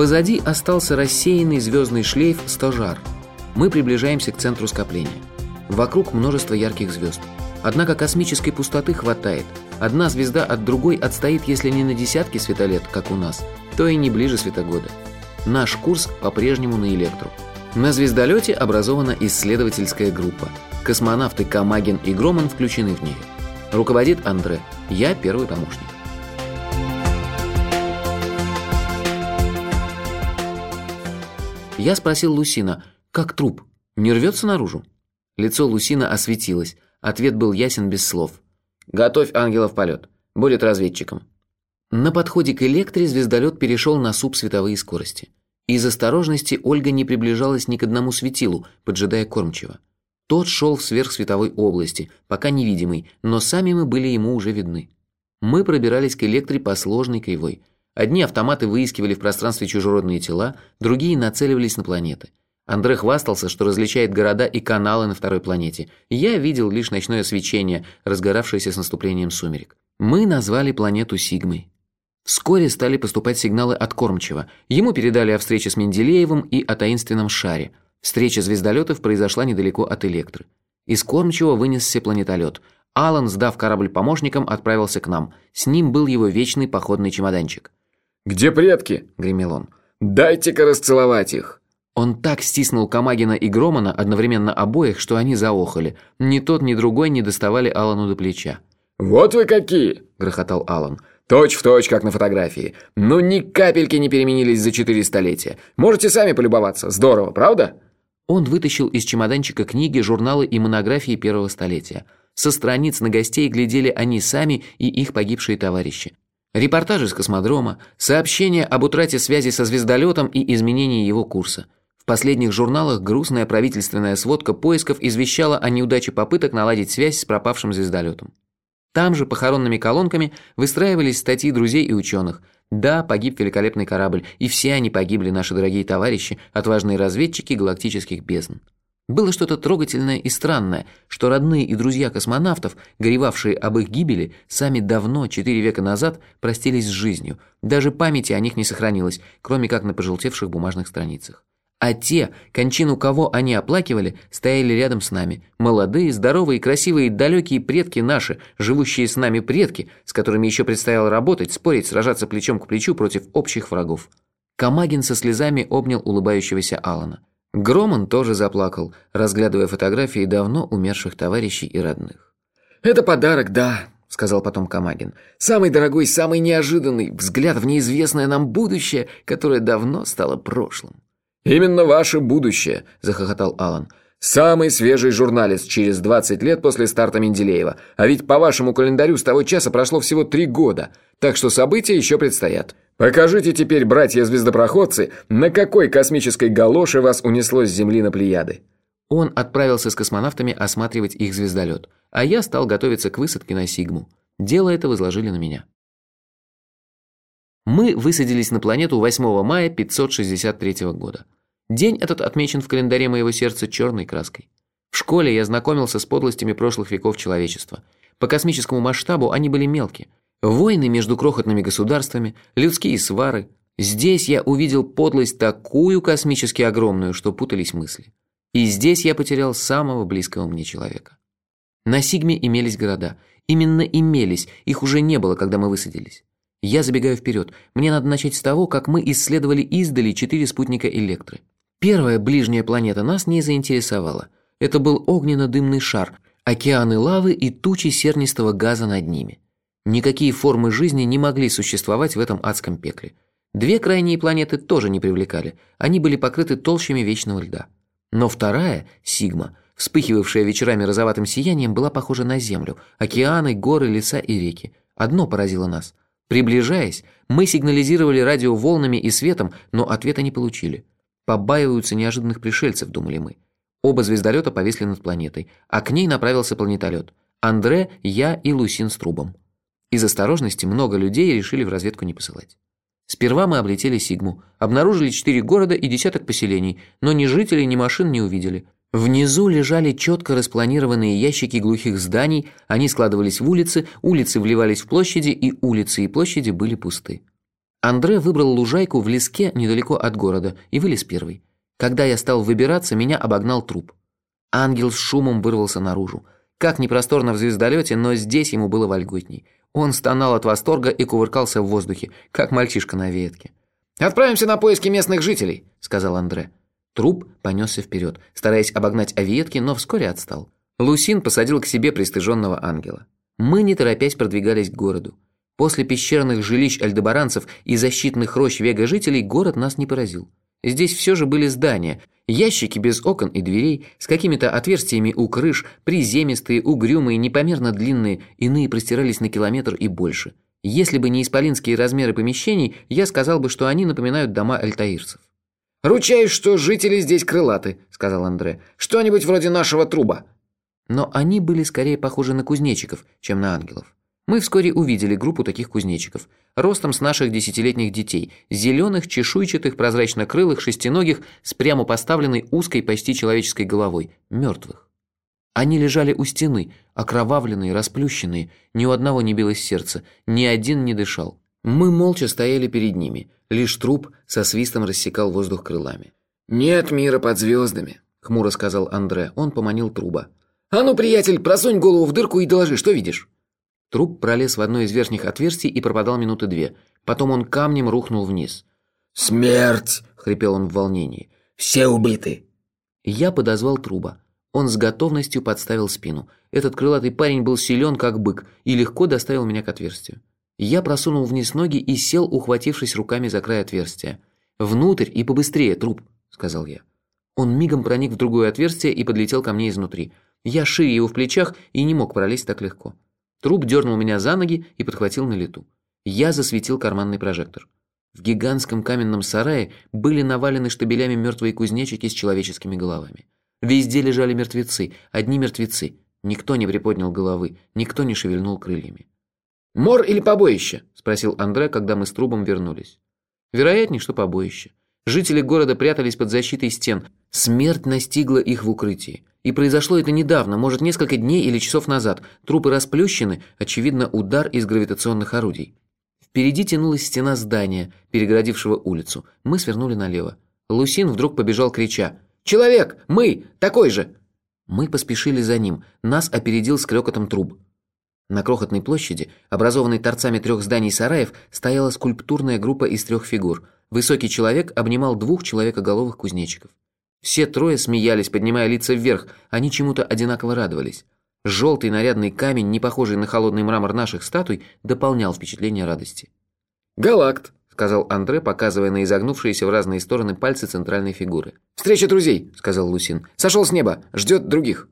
Позади остался рассеянный звездный шлейф Стожар. Мы приближаемся к центру скопления. Вокруг множество ярких звезд. Однако космической пустоты хватает. Одна звезда от другой отстоит, если не на десятки светолет, как у нас, то и не ближе светогода. Наш курс по-прежнему на Электру. На звездолете образована исследовательская группа. Космонавты Камагин и Громан включены в нее. Руководит Андре. Я первый помощник. Я спросил Лусина, как труп, не рвется наружу? Лицо Лусина осветилось. Ответ был ясен без слов. «Готовь ангела в полет. Будет разведчиком». На подходе к Электре звездолет перешел на субсветовые скорости. Из осторожности Ольга не приближалась ни к одному светилу, поджидая кормчего. Тот шел в сверхсветовой области, пока невидимый, но сами мы были ему уже видны. Мы пробирались к Электре по сложной кривой. Одни автоматы выискивали в пространстве чужеродные тела, другие нацеливались на планеты. Андре хвастался, что различает города и каналы на второй планете. Я видел лишь ночное свечение, разгоравшееся с наступлением сумерек. Мы назвали планету Сигмой. Вскоре стали поступать сигналы от Кормчева. Ему передали о встрече с Менделеевым и о таинственном шаре. Встреча звездолетов произошла недалеко от Электры. Из Кормчева вынесся планетолет. Алан, сдав корабль помощникам, отправился к нам. С ним был его вечный походный чемоданчик. «Где предки?» – гремел он. «Дайте-ка расцеловать их!» Он так стиснул Камагина и Громана, одновременно обоих, что они заохали. Ни тот, ни другой не доставали Алану до плеча. «Вот вы какие!» – грохотал Алан. «Точь в точь, как на фотографии. Ну, ни капельки не переменились за четыре столетия. Можете сами полюбоваться. Здорово, правда?» Он вытащил из чемоданчика книги, журналы и монографии первого столетия. Со страниц на гостей глядели они сами и их погибшие товарищи. Репортажи с космодрома, сообщения об утрате связи со звездолетом и изменении его курса. В последних журналах грустная правительственная сводка поисков извещала о неудаче попыток наладить связь с пропавшим звездолетом. Там же похоронными колонками выстраивались статьи друзей и ученых. Да, погиб великолепный корабль, и все они погибли, наши дорогие товарищи, отважные разведчики галактических бездн. Было что-то трогательное и странное, что родные и друзья космонавтов, горевавшие об их гибели, сами давно, четыре века назад, простились с жизнью. Даже памяти о них не сохранилось, кроме как на пожелтевших бумажных страницах. А те, кончину кого они оплакивали, стояли рядом с нами. Молодые, здоровые, красивые, далекие предки наши, живущие с нами предки, с которыми еще предстояло работать, спорить, сражаться плечом к плечу против общих врагов. Камагин со слезами обнял улыбающегося Алана. Громан тоже заплакал, разглядывая фотографии давно умерших товарищей и родных. «Это подарок, да», — сказал потом Камагин. «Самый дорогой, самый неожиданный взгляд в неизвестное нам будущее, которое давно стало прошлым». «Именно ваше будущее», — захохотал Алан. «Самый свежий журналист через 20 лет после старта Менделеева. А ведь по вашему календарю с того часа прошло всего три года, так что события еще предстоят. Покажите теперь, братья-звездопроходцы, на какой космической галоше вас унесло с Земли на Плеяды». Он отправился с космонавтами осматривать их звездолет, а я стал готовиться к высадке на Сигму. Дело это возложили на меня. Мы высадились на планету 8 мая 563 года. День этот отмечен в календаре моего сердца черной краской. В школе я знакомился с подлостями прошлых веков человечества. По космическому масштабу они были мелкие – Войны между крохотными государствами, людские свары. Здесь я увидел подлость такую космически огромную, что путались мысли. И здесь я потерял самого близкого мне человека. На Сигме имелись города. Именно имелись, их уже не было, когда мы высадились. Я забегаю вперед. Мне надо начать с того, как мы исследовали издали четыре спутника Электры. Первая ближняя планета нас не заинтересовала. Это был огненно-дымный шар, океаны лавы и тучи сернистого газа над ними. Никакие формы жизни не могли существовать в этом адском пекле. Две крайние планеты тоже не привлекали, они были покрыты толщами вечного льда. Но вторая, Сигма, вспыхивавшая вечерами розоватым сиянием, была похожа на Землю, океаны, горы, леса и реки. Одно поразило нас. Приближаясь, мы сигнализировали радиоволнами и светом, но ответа не получили. Побаиваются неожиданных пришельцев, думали мы. Оба звездолета повисли над планетой, а к ней направился планетолет. Андре, я и Лусин с трубом. Из осторожности много людей решили в разведку не посылать. Сперва мы облетели Сигму, обнаружили четыре города и десяток поселений, но ни жителей, ни машин не увидели. Внизу лежали четко распланированные ящики глухих зданий, они складывались в улицы, улицы вливались в площади, и улицы и площади были пусты. Андре выбрал лужайку в леске недалеко от города и вылез первый. Когда я стал выбираться, меня обогнал труп. Ангел с шумом вырвался наружу. Как непросторно в звездолете, но здесь ему было вольготней. Он стонал от восторга и кувыркался в воздухе, как мальчишка на ветке. «Отправимся на поиски местных жителей», — сказал Андре. Труп понесся вперед, стараясь обогнать Аветки, но вскоре отстал. Лусин посадил к себе пристыженного ангела. Мы, не торопясь, продвигались к городу. После пещерных жилищ альдебаранцев и защитных рощ вега-жителей город нас не поразил. Здесь все же были здания, ящики без окон и дверей, с какими-то отверстиями у крыш, приземистые, угрюмые, непомерно длинные, иные простирались на километр и больше. Если бы не исполинские размеры помещений, я сказал бы, что они напоминают дома альтаирцев. «Ручаюсь, что жители здесь крылаты», — сказал Андре. «Что-нибудь вроде нашего труба». Но они были скорее похожи на кузнечиков, чем на ангелов. Мы вскоре увидели группу таких кузнечиков, ростом с наших десятилетних детей, зеленых, чешуйчатых, прозрачно-крылых, шестиногих, с прямо поставленной узкой, почти человеческой головой, мертвых. Они лежали у стены, окровавленные, расплющенные, ни у одного не билось сердце, ни один не дышал. Мы молча стояли перед ними, лишь труп со свистом рассекал воздух крылами. «Нет мира под звездами», — хмуро сказал Андре, он поманил труба. «А ну, приятель, просунь голову в дырку и доложи, что видишь?» Труп пролез в одно из верхних отверстий и пропадал минуты две. Потом он камнем рухнул вниз. «Смерть!» — хрипел он в волнении. «Все убиты!» Я подозвал труба. Он с готовностью подставил спину. Этот крылатый парень был силен, как бык, и легко доставил меня к отверстию. Я просунул вниз ноги и сел, ухватившись руками за край отверстия. «Внутрь и побыстрее, труп!» — сказал я. Он мигом проник в другое отверстие и подлетел ко мне изнутри. Я шире его в плечах и не мог пролезть так легко. Труп дернул меня за ноги и подхватил на лету. Я засветил карманный прожектор. В гигантском каменном сарае были навалены штабелями мертвые кузнечики с человеческими головами. Везде лежали мертвецы, одни мертвецы. Никто не приподнял головы, никто не шевельнул крыльями. «Мор или побоище?» – спросил Андре, когда мы с трубом вернулись. Вероятнее, что побоище. Жители города прятались под защитой стен. Смерть настигла их в укрытии. И произошло это недавно, может, несколько дней или часов назад. Трупы расплющены, очевидно, удар из гравитационных орудий. Впереди тянулась стена здания, перегородившего улицу. Мы свернули налево. Лусин вдруг побежал, крича. «Человек! Мы! Такой же!» Мы поспешили за ним. Нас опередил с клёкотом труб. На крохотной площади, образованной торцами трех зданий сараев, стояла скульптурная группа из трех фигур. Высокий человек обнимал двух человекоголовых кузнечиков. Все трое смеялись, поднимая лица вверх, они чему-то одинаково радовались. Желтый нарядный камень, не похожий на холодный мрамор наших статуй, дополнял впечатление радости. «Галакт», — сказал Андре, показывая на изогнувшиеся в разные стороны пальцы центральной фигуры. «Встреча друзей», — сказал Лусин. «Сошел с неба, ждет других».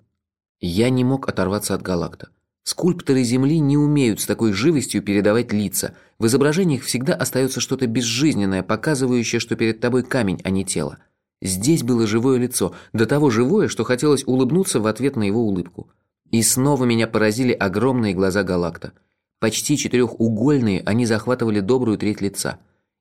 Я не мог оторваться от Галакта. Скульпторы Земли не умеют с такой живостью передавать лица. В изображениях всегда остается что-то безжизненное, показывающее, что перед тобой камень, а не тело. Здесь было живое лицо, до того живое, что хотелось улыбнуться в ответ на его улыбку. И снова меня поразили огромные глаза Галакта. Почти четырехугольные, они захватывали добрую треть лица.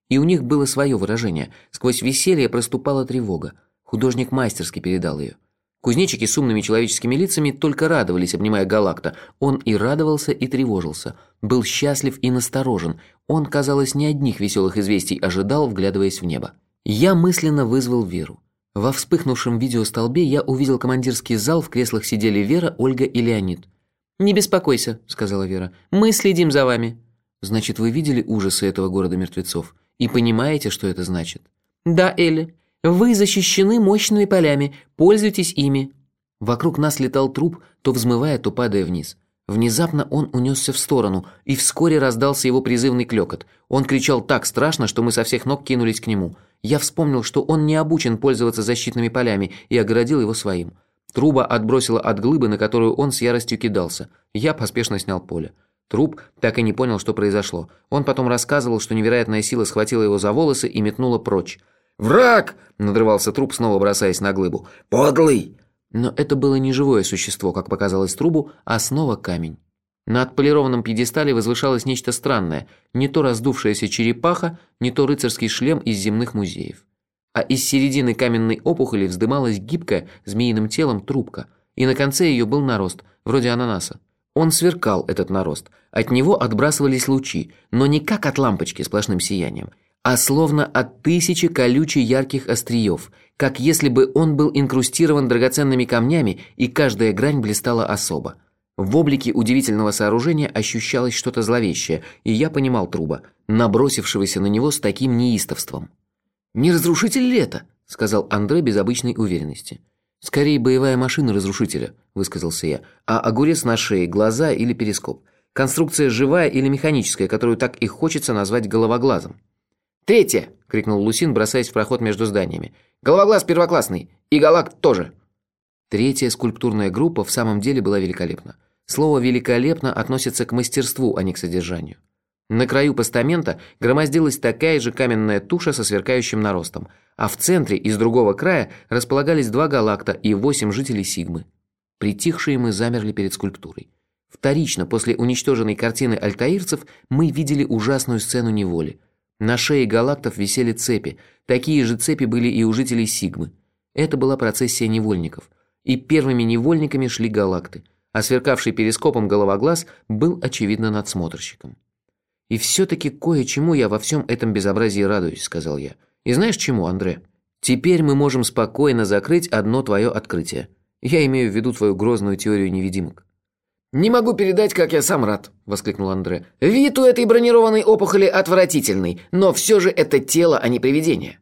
И у них было свое выражение. Сквозь веселье проступала тревога. Художник мастерски передал ее. Кузнечики с умными человеческими лицами только радовались, обнимая Галакта. Он и радовался, и тревожился. Был счастлив и насторожен. Он, казалось, не одних веселых известий ожидал, вглядываясь в небо. Я мысленно вызвал Веру. Во вспыхнувшем видеостолбе я увидел командирский зал, в креслах сидели Вера, Ольга и Леонид. «Не беспокойся», — сказала Вера. «Мы следим за вами». «Значит, вы видели ужасы этого города мертвецов и понимаете, что это значит?» «Да, Элли. Вы защищены мощными полями. Пользуйтесь ими». Вокруг нас летал труп, то взмывая, то падая вниз. Внезапно он унесся в сторону, и вскоре раздался его призывный клёкот. Он кричал так страшно, что мы со всех ног кинулись к нему. Я вспомнил, что он не обучен пользоваться защитными полями, и оградил его своим. Труба отбросила от глыбы, на которую он с яростью кидался. Я поспешно снял поле. Труп так и не понял, что произошло. Он потом рассказывал, что невероятная сила схватила его за волосы и метнула прочь. «Враг!» – надрывался труп, снова бросаясь на глыбу. «Подлый!» Но это было не живое существо, как показалось трубу, а снова камень. На отполированном пьедестале возвышалось нечто странное, не то раздувшаяся черепаха, не то рыцарский шлем из земных музеев. А из середины каменной опухоли вздымалась гибкая, змеиным телом трубка, и на конце ее был нарост, вроде ананаса. Он сверкал, этот нарост. От него отбрасывались лучи, но не как от лампочки сплошным сиянием, а словно от тысячи колючей ярких остриев, как если бы он был инкрустирован драгоценными камнями, и каждая грань блистала особо. В облике удивительного сооружения ощущалось что-то зловещее, и я понимал труба, набросившегося на него с таким неистовством. «Не разрушитель ли это?» – сказал Андре без обычной уверенности. «Скорее боевая машина разрушителя», – высказался я, «а огурец на шее, глаза или перископ. Конструкция живая или механическая, которую так и хочется назвать головоглазом». «Третье!» – крикнул Лусин, бросаясь в проход между зданиями. «Головоглаз первоклассный! И галакт тоже!» Третья скульптурная группа в самом деле была великолепна. Слово «великолепно» относится к мастерству, а не к содержанию. На краю постамента громоздилась такая же каменная туша со сверкающим наростом, а в центре из другого края располагались два галакта и восемь жителей Сигмы. Притихшие мы замерли перед скульптурой. Вторично, после уничтоженной картины альтаирцев, мы видели ужасную сцену неволи. На шее галактов висели цепи, такие же цепи были и у жителей Сигмы. Это была процессия невольников. И первыми невольниками шли галакты, а сверкавший перископом головоглаз был, очевидно, надсмотрщиком. «И все-таки кое-чему я во всем этом безобразии радуюсь», – сказал я. «И знаешь чему, Андре? Теперь мы можем спокойно закрыть одно твое открытие. Я имею в виду твою грозную теорию невидимок». «Не могу передать, как я сам рад», – воскликнул Андре. «Вид у этой бронированной опухоли отвратительный, но все же это тело, а не привидение».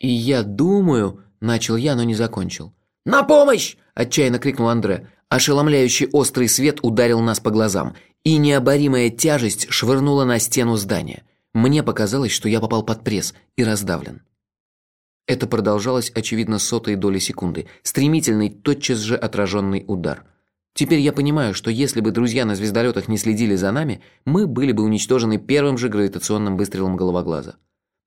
«И я думаю...» – начал я, но не закончил. «На помощь!» – отчаянно крикнул Андре. Ошеломляющий острый свет ударил нас по глазам, и необоримая тяжесть швырнула на стену здания. Мне показалось, что я попал под пресс и раздавлен. Это продолжалось, очевидно, сотой доли секунды, стремительный, тотчас же отраженный удар. Теперь я понимаю, что если бы друзья на звездолетах не следили за нами, мы были бы уничтожены первым же гравитационным выстрелом головоглаза.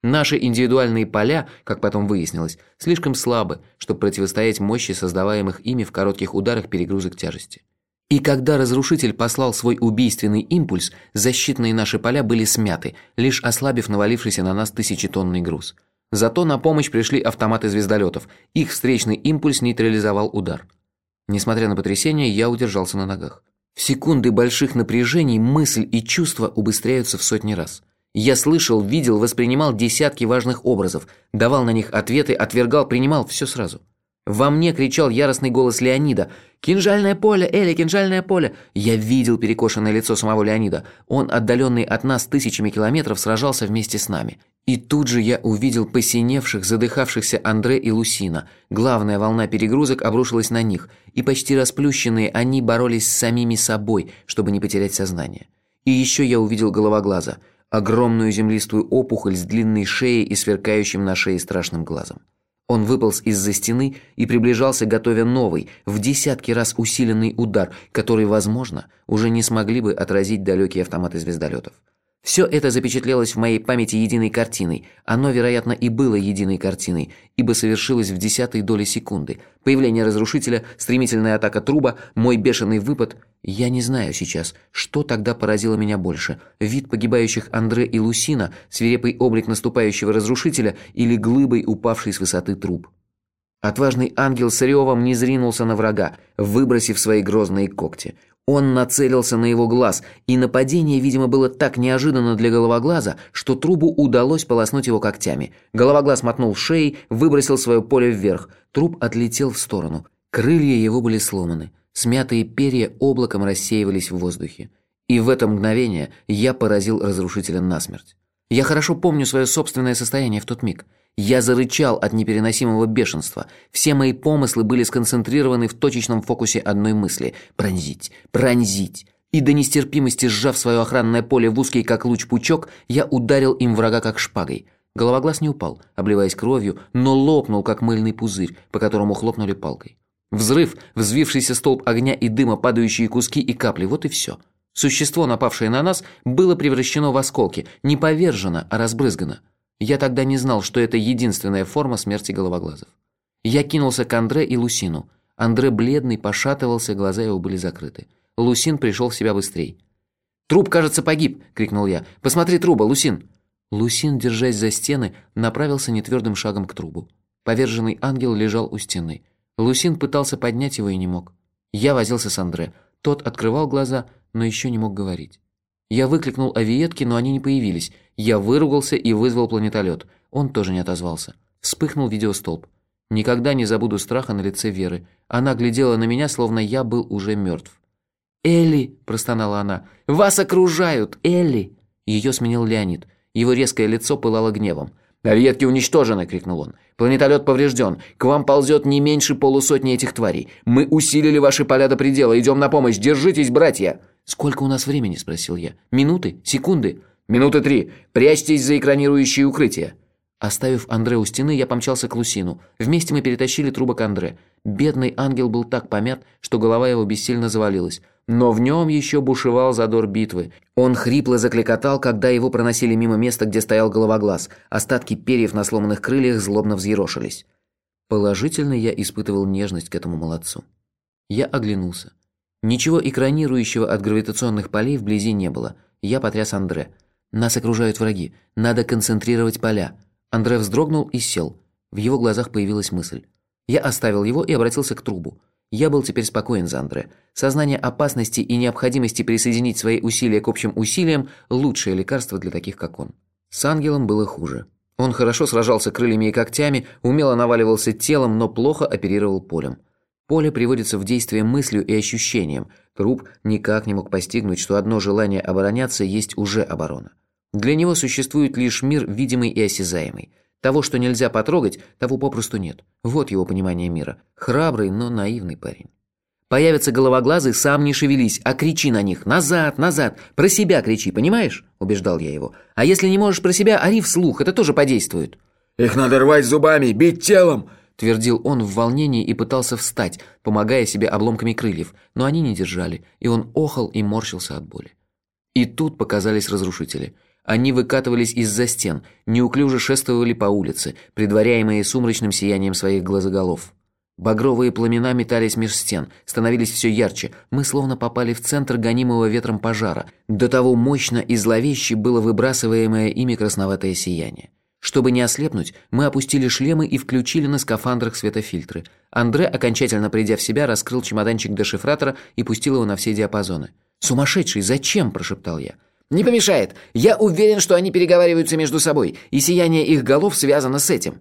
Наши индивидуальные поля, как потом выяснилось, слишком слабы, чтобы противостоять мощи создаваемых ими в коротких ударах перегрузок тяжести. И когда разрушитель послал свой убийственный импульс, защитные наши поля были смяты, лишь ослабив навалившийся на нас тысячетонный груз. Зато на помощь пришли автоматы звездолетов, их встречный импульс нейтрализовал удар. Несмотря на потрясение, я удержался на ногах. В секунды больших напряжений мысль и чувства убыстряются в сотни раз. Я слышал, видел, воспринимал десятки важных образов, давал на них ответы, отвергал, принимал все сразу. Во мне кричал яростный голос Леонида. «Кинжальное поле! Эля, кинжальное поле!» Я видел перекошенное лицо самого Леонида. Он, отдаленный от нас тысячами километров, сражался вместе с нами. И тут же я увидел посиневших, задыхавшихся Андре и Лусина. Главная волна перегрузок обрушилась на них, и почти расплющенные они боролись с самими собой, чтобы не потерять сознание. И еще я увидел головоглаза – огромную землистую опухоль с длинной шеей и сверкающим на шее страшным глазом. Он выполз из-за стены и приближался, готовя новый, в десятки раз усиленный удар, который, возможно, уже не смогли бы отразить далекие автоматы звездолетов. Все это запечатлелось в моей памяти единой картиной. Оно, вероятно, и было единой картиной, ибо совершилось в десятой доли секунды. Появление разрушителя, стремительная атака труба, мой бешеный выпад. Я не знаю сейчас, что тогда поразило меня больше. Вид погибающих Андре и Лусина, свирепый облик наступающего разрушителя или глыбой упавший с высоты труп. Отважный ангел с ревом не зринулся на врага, выбросив свои грозные когти. Он нацелился на его глаз, и нападение, видимо, было так неожиданно для головоглаза, что трубу удалось полоснуть его когтями. Головоглаз мотнул шеей, выбросил свое поле вверх. Труп отлетел в сторону. Крылья его были сломаны. Смятые перья облаком рассеивались в воздухе. И в это мгновение я поразил разрушителя насмерть. Я хорошо помню свое собственное состояние в тот миг. Я зарычал от непереносимого бешенства. Все мои помыслы были сконцентрированы в точечном фокусе одной мысли – пронзить, пронзить. И до нестерпимости сжав свое охранное поле в узкий как луч пучок, я ударил им врага как шпагой. Головоглаз не упал, обливаясь кровью, но лопнул, как мыльный пузырь, по которому хлопнули палкой. Взрыв, взвившийся столб огня и дыма, падающие куски и капли – вот и все. Существо, напавшее на нас, было превращено в осколки, не повержено, а разбрызгано. Я тогда не знал, что это единственная форма смерти головоглазов. Я кинулся к Андре и Лусину. Андре бледный, пошатывался, глаза его были закрыты. Лусин пришел в себя быстрей. «Труп, кажется, погиб!» – крикнул я. «Посмотри труба, Лусин!» Лусин, держась за стены, направился нетвердым шагом к трубу. Поверженный ангел лежал у стены. Лусин пытался поднять его и не мог. Я возился с Андре. Тот открывал глаза, но еще не мог говорить. Я выкликнул авиетки, но они не появились. Я выругался и вызвал планетолет. Он тоже не отозвался. Вспыхнул видеостолб. Никогда не забуду страха на лице Веры. Она глядела на меня, словно я был уже мертв. «Элли!» – простонала она. «Вас окружают! Элли!» Ее сменил Леонид. Его резкое лицо пылало гневом. «Авиетки уничтожены!» – крикнул он. «Планетолет поврежден. К вам ползет не меньше полусотни этих тварей. Мы усилили ваши поля до предела. Идем на помощь. Держитесь, братья!» «Сколько у нас времени?» – спросил я. «Минуты? Секунды?» «Минуты три. Прячьтесь за экранирующие укрытия». Оставив Андре у стены, я помчался к Лусину. Вместе мы перетащили трубок Андре. Бедный ангел был так помят, что голова его бессильно завалилась. Но в нем еще бушевал задор битвы. Он хрипло закликотал, когда его проносили мимо места, где стоял головоглаз. Остатки перьев на сломанных крыльях злобно взъерошились. Положительно я испытывал нежность к этому молодцу. Я оглянулся. Ничего экранирующего от гравитационных полей вблизи не было. Я потряс Андре. «Нас окружают враги. Надо концентрировать поля». Андре вздрогнул и сел. В его глазах появилась мысль. Я оставил его и обратился к трубу. Я был теперь спокоен за Андре. Сознание опасности и необходимости присоединить свои усилия к общим усилиям – лучшее лекарство для таких, как он. С ангелом было хуже. Он хорошо сражался крыльями и когтями, умело наваливался телом, но плохо оперировал полем. Поле приводится в действие мыслью и ощущением. Труп никак не мог постигнуть, что одно желание обороняться есть уже оборона. Для него существует лишь мир видимый и осязаемый. Того, что нельзя потрогать, того попросту нет. Вот его понимание мира. Храбрый, но наивный парень. Появятся головоглазы, сам не шевелись, а кричи на них. Назад, назад. Про себя кричи, понимаешь? Убеждал я его. А если не можешь про себя, ори вслух, это тоже подействует. Их надо рвать зубами, бить телом, твердил он в волнении и пытался встать, помогая себе обломками крыльев, но они не держали, и он охал и морщился от боли. И тут показались разрушители – они выкатывались из-за стен, неуклюже шествовали по улице, предваряемые сумрачным сиянием своих глазоголов. Багровые пламена метались меж стен, становились все ярче. Мы словно попали в центр гонимого ветром пожара. До того мощно и зловеще было выбрасываемое ими красноватое сияние. Чтобы не ослепнуть, мы опустили шлемы и включили на скафандрах светофильтры. Андре, окончательно придя в себя, раскрыл чемоданчик дешифратора и пустил его на все диапазоны. «Сумасшедший, зачем?» – прошептал я. «Не помешает. Я уверен, что они переговариваются между собой, и сияние их голов связано с этим».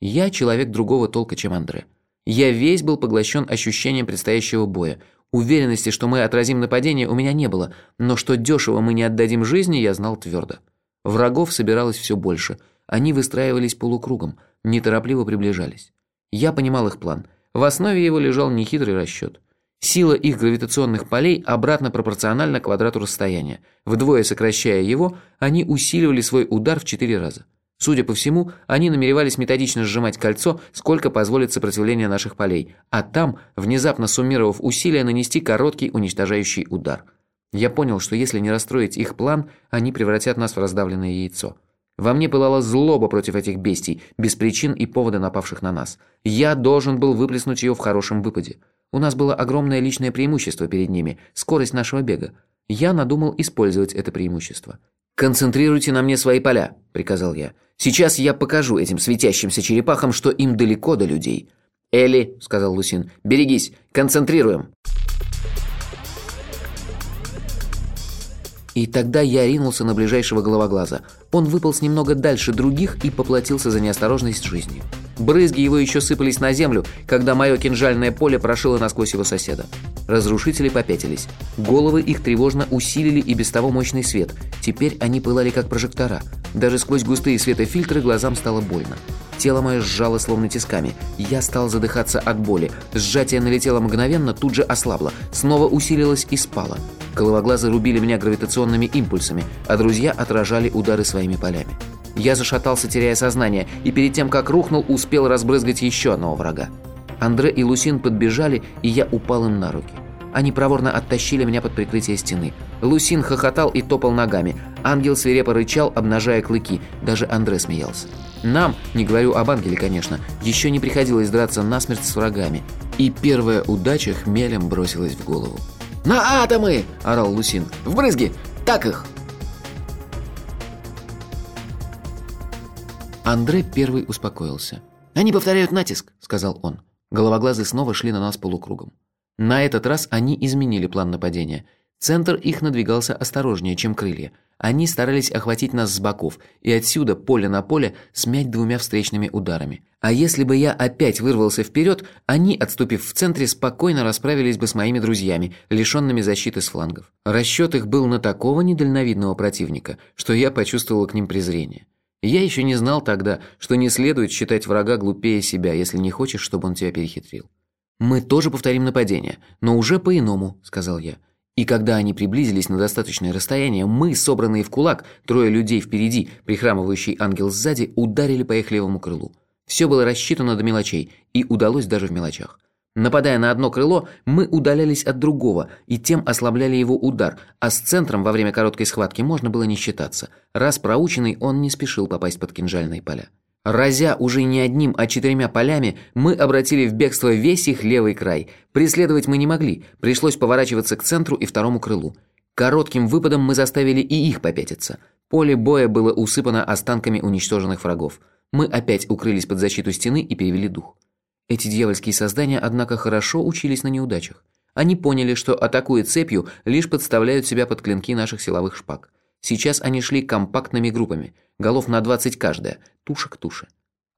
Я человек другого толка, чем Андре. Я весь был поглощен ощущением предстоящего боя. Уверенности, что мы отразим нападение, у меня не было, но что дешево мы не отдадим жизни, я знал твердо. Врагов собиралось все больше. Они выстраивались полукругом, неторопливо приближались. Я понимал их план. В основе его лежал нехитрый расчет. Сила их гравитационных полей обратно пропорциональна квадрату расстояния. Вдвое сокращая его, они усиливали свой удар в четыре раза. Судя по всему, они намеревались методично сжимать кольцо, сколько позволит сопротивление наших полей, а там, внезапно суммировав усилия, нанести короткий уничтожающий удар. Я понял, что если не расстроить их план, они превратят нас в раздавленное яйцо. Во мне пылала злоба против этих бестий, без причин и повода напавших на нас. Я должен был выплеснуть ее в хорошем выпаде. У нас было огромное личное преимущество перед ними – скорость нашего бега. Я надумал использовать это преимущество. «Концентрируйте на мне свои поля», – приказал я. «Сейчас я покажу этим светящимся черепахам, что им далеко до людей». «Элли», – сказал Лусин, – «берегись, концентрируем». И тогда я ринулся на ближайшего головоглаза. Он выполз немного дальше других и поплатился за неосторожность жизнью. Брызги его еще сыпались на землю, когда мое кинжальное поле прошило насквозь его соседа. Разрушители попятились. Головы их тревожно усилили и без того мощный свет. Теперь они пылали как прожектора. Даже сквозь густые светофильтры глазам стало больно. Тело мое сжало словно тисками. Я стал задыхаться от боли. Сжатие налетело мгновенно, тут же ослабло. Снова усилилось и спало. Головоглазы рубили меня гравитационными импульсами, а друзья отражали удары своими полями. Я зашатался, теряя сознание, и перед тем, как рухнул, успел разбрызгать еще одного врага. Андре и Лусин подбежали, и я упал им на руки. Они проворно оттащили меня под прикрытие стены. Лусин хохотал и топал ногами. Ангел свирепо рычал, обнажая клыки. Даже Андре смеялся. Нам, не говорю об ангеле, конечно, еще не приходилось драться насмерть с врагами. И первая удача хмелем бросилась в голову. «На атомы!» – орал Лусин. «В брызги! Так их!» Андре первый успокоился. «Они повторяют натиск», — сказал он. Головоглазы снова шли на нас полукругом. На этот раз они изменили план нападения. Центр их надвигался осторожнее, чем крылья. Они старались охватить нас с боков и отсюда, поле на поле, смять двумя встречными ударами. А если бы я опять вырвался вперед, они, отступив в центре, спокойно расправились бы с моими друзьями, лишенными защиты с флангов. Расчет их был на такого недальновидного противника, что я почувствовал к ним презрение. Я еще не знал тогда, что не следует считать врага глупее себя, если не хочешь, чтобы он тебя перехитрил. «Мы тоже повторим нападение, но уже по-иному», – сказал я. И когда они приблизились на достаточное расстояние, мы, собранные в кулак, трое людей впереди, прихрамывающий ангел сзади, ударили по их левому крылу. Все было рассчитано до мелочей, и удалось даже в мелочах. Нападая на одно крыло, мы удалялись от другого и тем ослабляли его удар, а с центром во время короткой схватки можно было не считаться. Раз проученный, он не спешил попасть под кинжальные поля. Разя уже не одним, а четырьмя полями, мы обратили в бегство весь их левый край. Преследовать мы не могли, пришлось поворачиваться к центру и второму крылу. Коротким выпадом мы заставили и их попятиться. Поле боя было усыпано останками уничтоженных врагов. Мы опять укрылись под защиту стены и перевели дух. Эти дьявольские создания, однако, хорошо учились на неудачах. Они поняли, что, атакуя цепью, лишь подставляют себя под клинки наших силовых шпаг. Сейчас они шли компактными группами, голов на 20 каждая, туша к туше.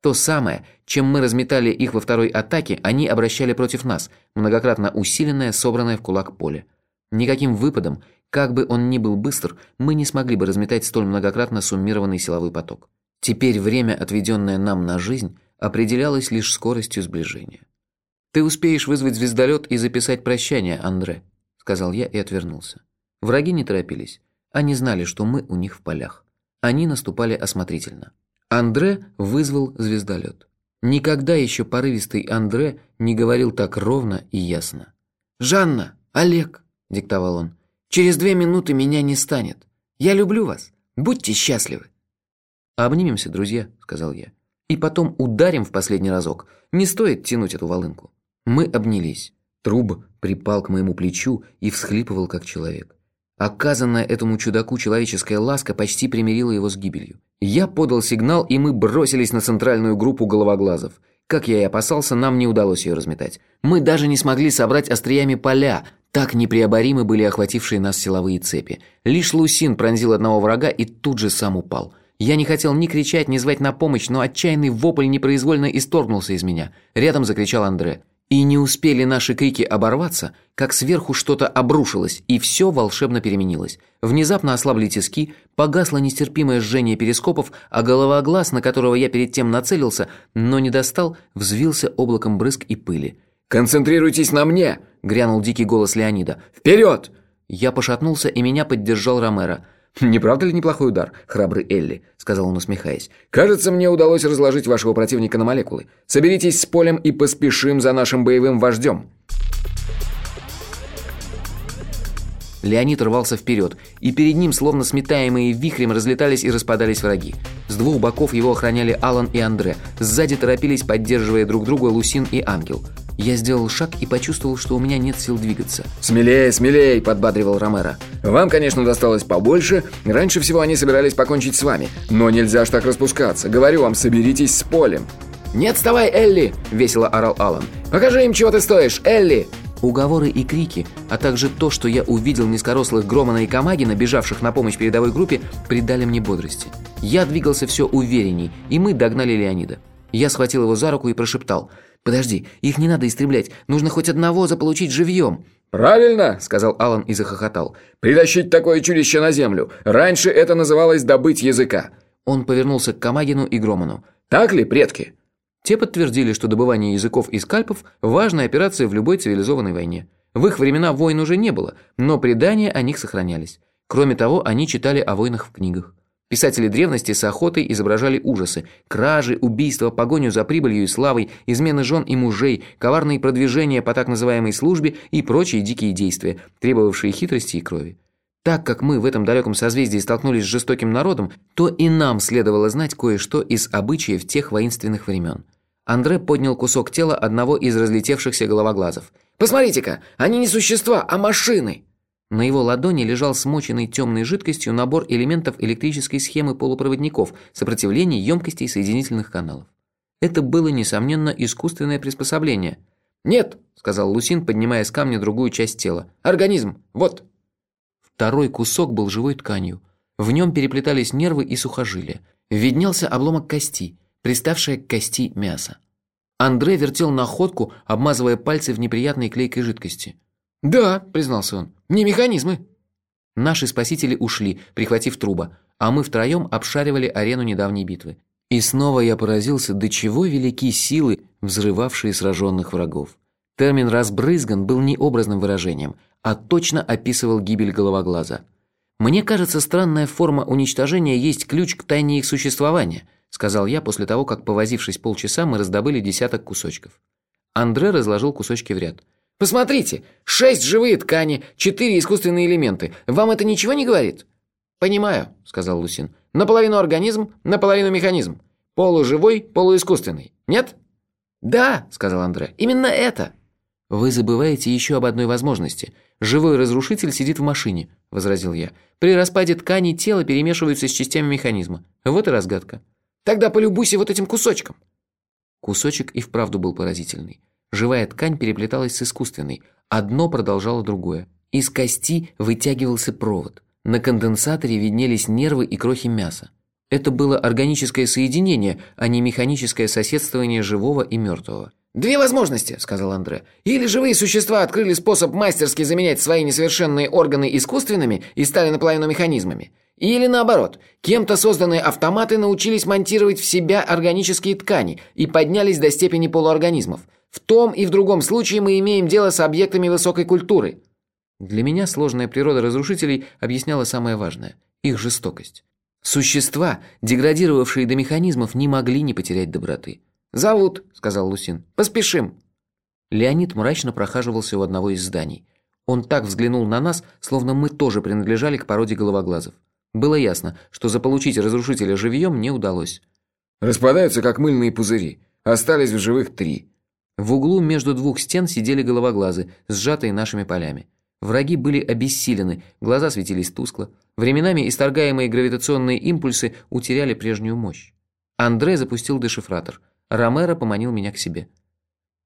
То самое, чем мы разметали их во второй атаке, они обращали против нас, многократно усиленное, собранное в кулак поле. Никаким выпадом, как бы он ни был быстр, мы не смогли бы разметать столь многократно суммированный силовой поток. Теперь время, отведенное нам на жизнь, определялось лишь скоростью сближения. «Ты успеешь вызвать звездолет и записать прощание, Андре», – сказал я и отвернулся. Враги не торопились. Они знали, что мы у них в полях. Они наступали осмотрительно. Андре вызвал звездолет. Никогда еще порывистый Андре не говорил так ровно и ясно. «Жанна! Олег!» – диктовал он. «Через две минуты меня не станет. Я люблю вас. Будьте счастливы!» «Обнимемся, друзья», – сказал я. «И потом ударим в последний разок. Не стоит тянуть эту волынку». Мы обнялись. Труб припал к моему плечу и всхлипывал, как человек. Оказанная этому чудаку человеческая ласка почти примирила его с гибелью. Я подал сигнал, и мы бросились на центральную группу головоглазов. Как я и опасался, нам не удалось ее разметать. Мы даже не смогли собрать остриями поля, так непреоборимы были охватившие нас силовые цепи. Лишь Лусин пронзил одного врага и тут же сам упал. Я не хотел ни кричать, ни звать на помощь, но отчаянный вопль непроизвольно исторгнулся из меня. Рядом закричал Андре. И не успели наши крики оборваться, как сверху что-то обрушилось, и все волшебно переменилось. Внезапно ослабли тиски, погасло нестерпимое жжение перископов, а головоглаз, на которого я перед тем нацелился, но не достал, взвился облаком брызг и пыли. «Концентрируйтесь на мне!» – грянул дикий голос Леонида. «Вперед!» Я пошатнулся, и меня поддержал Ромеро – «Не правда ли неплохой удар, храбрый Элли?» – сказал он, усмехаясь. «Кажется, мне удалось разложить вашего противника на молекулы. Соберитесь с полем и поспешим за нашим боевым вождем». Леонид рвался вперед, и перед ним, словно сметаемые вихрем, разлетались и распадались враги. С двух боков его охраняли Алан и Андре, сзади торопились, поддерживая друг друга Лусин и Ангел – я сделал шаг и почувствовал, что у меня нет сил двигаться. «Смелее, смелее!» – подбадривал Ромеро. «Вам, конечно, досталось побольше. Раньше всего они собирались покончить с вами. Но нельзя ж так распускаться. Говорю вам, соберитесь с полем». «Не отставай, Элли!» – весело орал Алан. «Покажи им, чего ты стоишь, Элли!» Уговоры и крики, а также то, что я увидел низкорослых Громана и Камагина, бежавших на помощь передовой группе, придали мне бодрости. Я двигался все уверенней, и мы догнали Леонида. Я схватил его за руку и прошептал – «Подожди, их не надо истреблять. Нужно хоть одного заполучить живьем». «Правильно», — сказал Алан и захохотал. «Притащить такое чудище на землю. Раньше это называлось добыть языка». Он повернулся к Камагину и Громану. «Так ли, предки?» Те подтвердили, что добывание языков и скальпов – важная операция в любой цивилизованной войне. В их времена войн уже не было, но предания о них сохранялись. Кроме того, они читали о войнах в книгах. Писатели древности с охотой изображали ужасы. Кражи, убийства, погоню за прибылью и славой, измены жен и мужей, коварные продвижения по так называемой службе и прочие дикие действия, требовавшие хитрости и крови. Так как мы в этом далеком созвездии столкнулись с жестоким народом, то и нам следовало знать кое-что из обычаев тех воинственных времен. Андре поднял кусок тела одного из разлетевшихся головоглазов. «Посмотрите-ка, они не существа, а машины!» На его ладони лежал смоченный темной жидкостью набор элементов электрической схемы полупроводников, сопротивлений, емкостей соединительных каналов. Это было, несомненно, искусственное приспособление. «Нет», – сказал Лусин, поднимая с камня другую часть тела. «Организм, вот». Второй кусок был живой тканью. В нем переплетались нервы и сухожилия. Виднелся обломок кости, приставшее к кости мясо. Андре вертел находку, обмазывая пальцы в неприятной клейкой жидкости. «Да», – признался он, – «не механизмы». Наши спасители ушли, прихватив труба, а мы втроем обшаривали арену недавней битвы. И снова я поразился, до чего велики силы, взрывавшие сраженных врагов. Термин «разбрызган» был не образным выражением, а точно описывал гибель головоглаза. «Мне кажется, странная форма уничтожения есть ключ к тайне их существования», сказал я после того, как, повозившись полчаса, мы раздобыли десяток кусочков. Андре разложил кусочки в ряд. «Посмотрите, шесть живые ткани, четыре искусственные элементы. Вам это ничего не говорит?» «Понимаю», — сказал Лусин. «Наполовину организм, наполовину механизм. Полуживой, полуискусственный. Нет?» «Да», — сказал Андре, — «именно это». «Вы забываете еще об одной возможности. Живой разрушитель сидит в машине», — возразил я. «При распаде ткани тело перемешиваются с частями механизма. Вот и разгадка». «Тогда полюбуйся вот этим кусочком». Кусочек и вправду был поразительный. Живая ткань переплеталась с искусственной. Одно продолжало другое. Из кости вытягивался провод. На конденсаторе виднелись нервы и крохи мяса. Это было органическое соединение, а не механическое соседствование живого и мертвого. «Две возможности», — сказал Андре. «Или живые существа открыли способ мастерски заменять свои несовершенные органы искусственными и стали наполовину механизмами. Или наоборот, кем-то созданные автоматы научились монтировать в себя органические ткани и поднялись до степени полуорганизмов. В том и в другом случае мы имеем дело с объектами высокой культуры». Для меня сложная природа разрушителей объясняла самое важное – их жестокость. Существа, деградировавшие до механизмов, не могли не потерять доброты. «Зовут», – сказал Лусин. «Поспешим». Леонид мрачно прохаживался у одного из зданий. Он так взглянул на нас, словно мы тоже принадлежали к породе головоглазов. Было ясно, что заполучить разрушителя живьем не удалось. «Распадаются, как мыльные пузыри. Остались в живых три». В углу между двух стен сидели головоглазы, сжатые нашими полями. Враги были обессилены, глаза светились тускло. Временами исторгаемые гравитационные импульсы утеряли прежнюю мощь. Андре запустил дешифратор. Ромеро поманил меня к себе.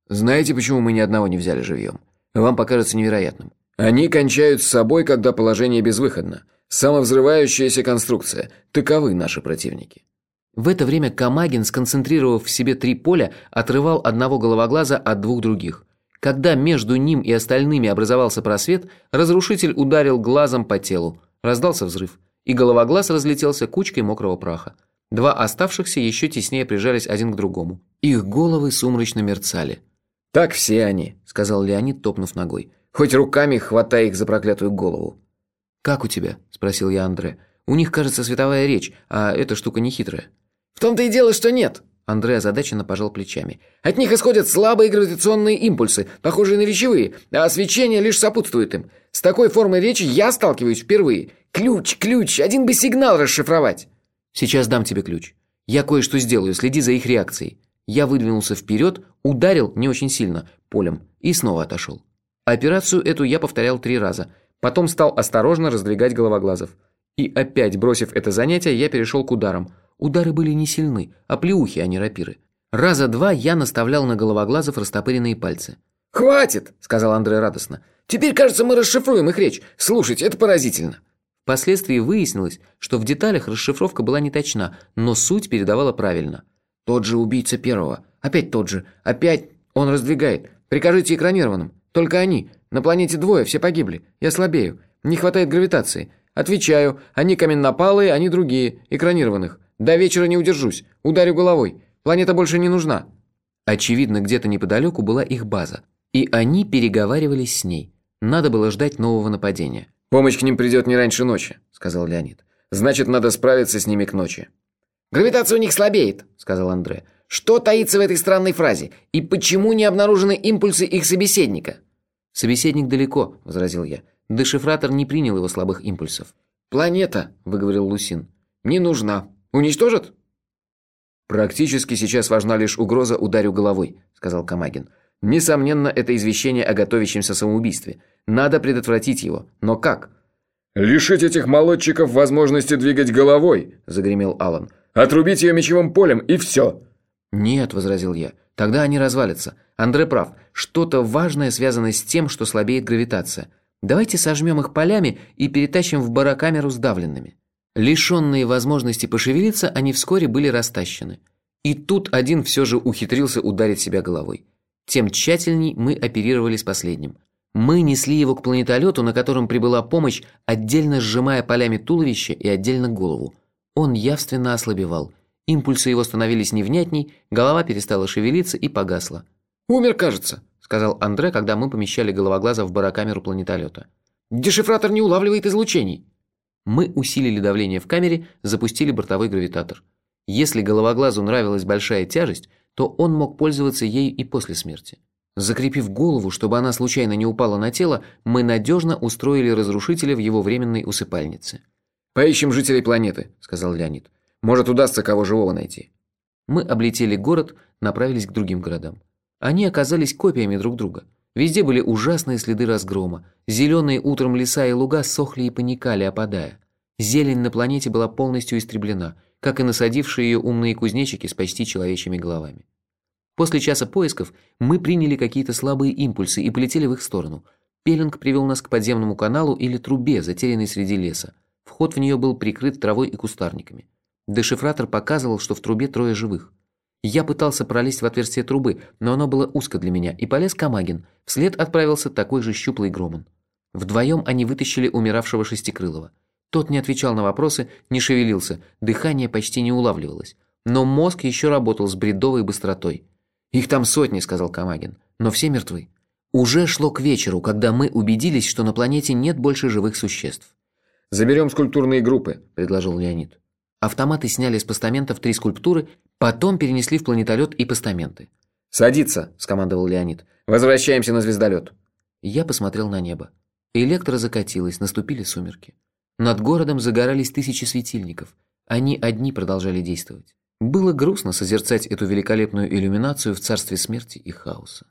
«Знаете, почему мы ни одного не взяли живьем? Вам покажется невероятным. Они кончают с собой, когда положение безвыходно. Самовзрывающаяся конструкция. Таковы наши противники». В это время Камагин, сконцентрировав в себе три поля, отрывал одного головоглаза от двух других. Когда между ним и остальными образовался просвет, разрушитель ударил глазом по телу. Раздался взрыв, и головоглаз разлетелся кучкой мокрого праха. Два оставшихся еще теснее прижались один к другому. Их головы сумрачно мерцали. «Так все они», — сказал Леонид, топнув ногой. «Хоть руками хватай их за проклятую голову». «Как у тебя?» – спросил я Андре. «У них, кажется, световая речь, а эта штука не хитрая». «В том-то и дело, что нет», Андре озадаченно пожал плечами. «От них исходят слабые гравитационные импульсы, похожие на речевые, а свечение лишь сопутствует им. С такой формой речи я сталкиваюсь впервые. Ключ, ключ, один бы сигнал расшифровать!» «Сейчас дам тебе ключ. Я кое-что сделаю, следи за их реакцией». Я выдвинулся вперед, ударил не очень сильно, полем, и снова отошел. Операцию эту я повторял три раза. Потом стал осторожно раздвигать головоглазов. И опять, бросив это занятие, я перешел к ударам – Удары были не сильны, а плеухи, а не рапиры. Раза два я наставлял на головоглазов растопыренные пальцы. «Хватит!» – сказал Андрей радостно. «Теперь, кажется, мы расшифруем их речь. Слушайте, это поразительно!» Впоследствии выяснилось, что в деталях расшифровка была неточна, но суть передавала правильно. «Тот же убийца первого. Опять тот же. Опять он раздвигает. Прикажите экранированным. Только они. На планете двое, все погибли. Я слабею. Не хватает гравитации. Отвечаю. Они каменнопалые, они другие. Экранированных. До вечера не удержусь. Ударю головой. Планета больше не нужна». Очевидно, где-то неподалеку была их база. И они переговаривались с ней. Надо было ждать нового нападения. «Помощь к ним придет не раньше ночи», — сказал Леонид. «Значит, надо справиться с ними к ночи». «Гравитация у них слабеет», — сказал Андре. «Что таится в этой странной фразе? И почему не обнаружены импульсы их собеседника?» «Собеседник далеко», — возразил я. Дешифратор не принял его слабых импульсов. «Планета», — выговорил Лусин, — «не нужна. Уничтожат?» «Практически сейчас важна лишь угроза ударю головой», — сказал Камагин. «Несомненно, это извещение о готовящемся самоубийстве. Надо предотвратить его. Но как?» «Лишить этих молодчиков возможности двигать головой», — загремел Алан. «Отрубить ее мечевым полем, и все». «Нет», — возразил я. Тогда они развалятся. Андре прав. Что-то важное связано с тем, что слабеет гравитация. Давайте сожмем их полями и перетащим в барокамеру сдавленными. Лишенные возможности пошевелиться, они вскоре были растащены. И тут один все же ухитрился ударить себя головой. Тем тщательней мы оперировали с последним. Мы несли его к планетолету, на котором прибыла помощь, отдельно сжимая полями туловище и отдельно голову. Он явственно ослабевал. Импульсы его становились невнятней, голова перестала шевелиться и погасла. «Умер, кажется», – сказал Андре, когда мы помещали головоглаза в барокамеру планетолета. «Дешифратор не улавливает излучений». Мы усилили давление в камере, запустили бортовой гравитатор. Если головоглазу нравилась большая тяжесть, то он мог пользоваться ею и после смерти. Закрепив голову, чтобы она случайно не упала на тело, мы надежно устроили разрушителя в его временной усыпальнице. «Поищем жителей планеты», – сказал Леонид. «Может, удастся кого живого найти». Мы облетели город, направились к другим городам. Они оказались копиями друг друга. Везде были ужасные следы разгрома. Зеленые утром леса и луга сохли и паникали, опадая. Зелень на планете была полностью истреблена, как и насадившие ее умные кузнечики с почти человечьими головами. После часа поисков мы приняли какие-то слабые импульсы и полетели в их сторону. Пеленг привел нас к подземному каналу или трубе, затерянной среди леса. Вход в нее был прикрыт травой и кустарниками. Дешифратор показывал, что в трубе трое живых. Я пытался пролезть в отверстие трубы, но оно было узко для меня, и полез Камагин. Вслед отправился такой же щуплый Громан. Вдвоем они вытащили умиравшего Шестикрылого. Тот не отвечал на вопросы, не шевелился, дыхание почти не улавливалось. Но мозг еще работал с бредовой быстротой. «Их там сотни», — сказал Камагин, — «но все мертвы». Уже шло к вечеру, когда мы убедились, что на планете нет больше живых существ. «Заберем скульптурные группы», – предложил Леонид. Автоматы сняли с постаментов три скульптуры, потом перенесли в планетолет и постаменты. «Садиться», – скомандовал Леонид. «Возвращаемся на звездолет». Я посмотрел на небо. Электро закатилось, наступили сумерки. Над городом загорались тысячи светильников. Они одни продолжали действовать. Было грустно созерцать эту великолепную иллюминацию в царстве смерти и хаоса.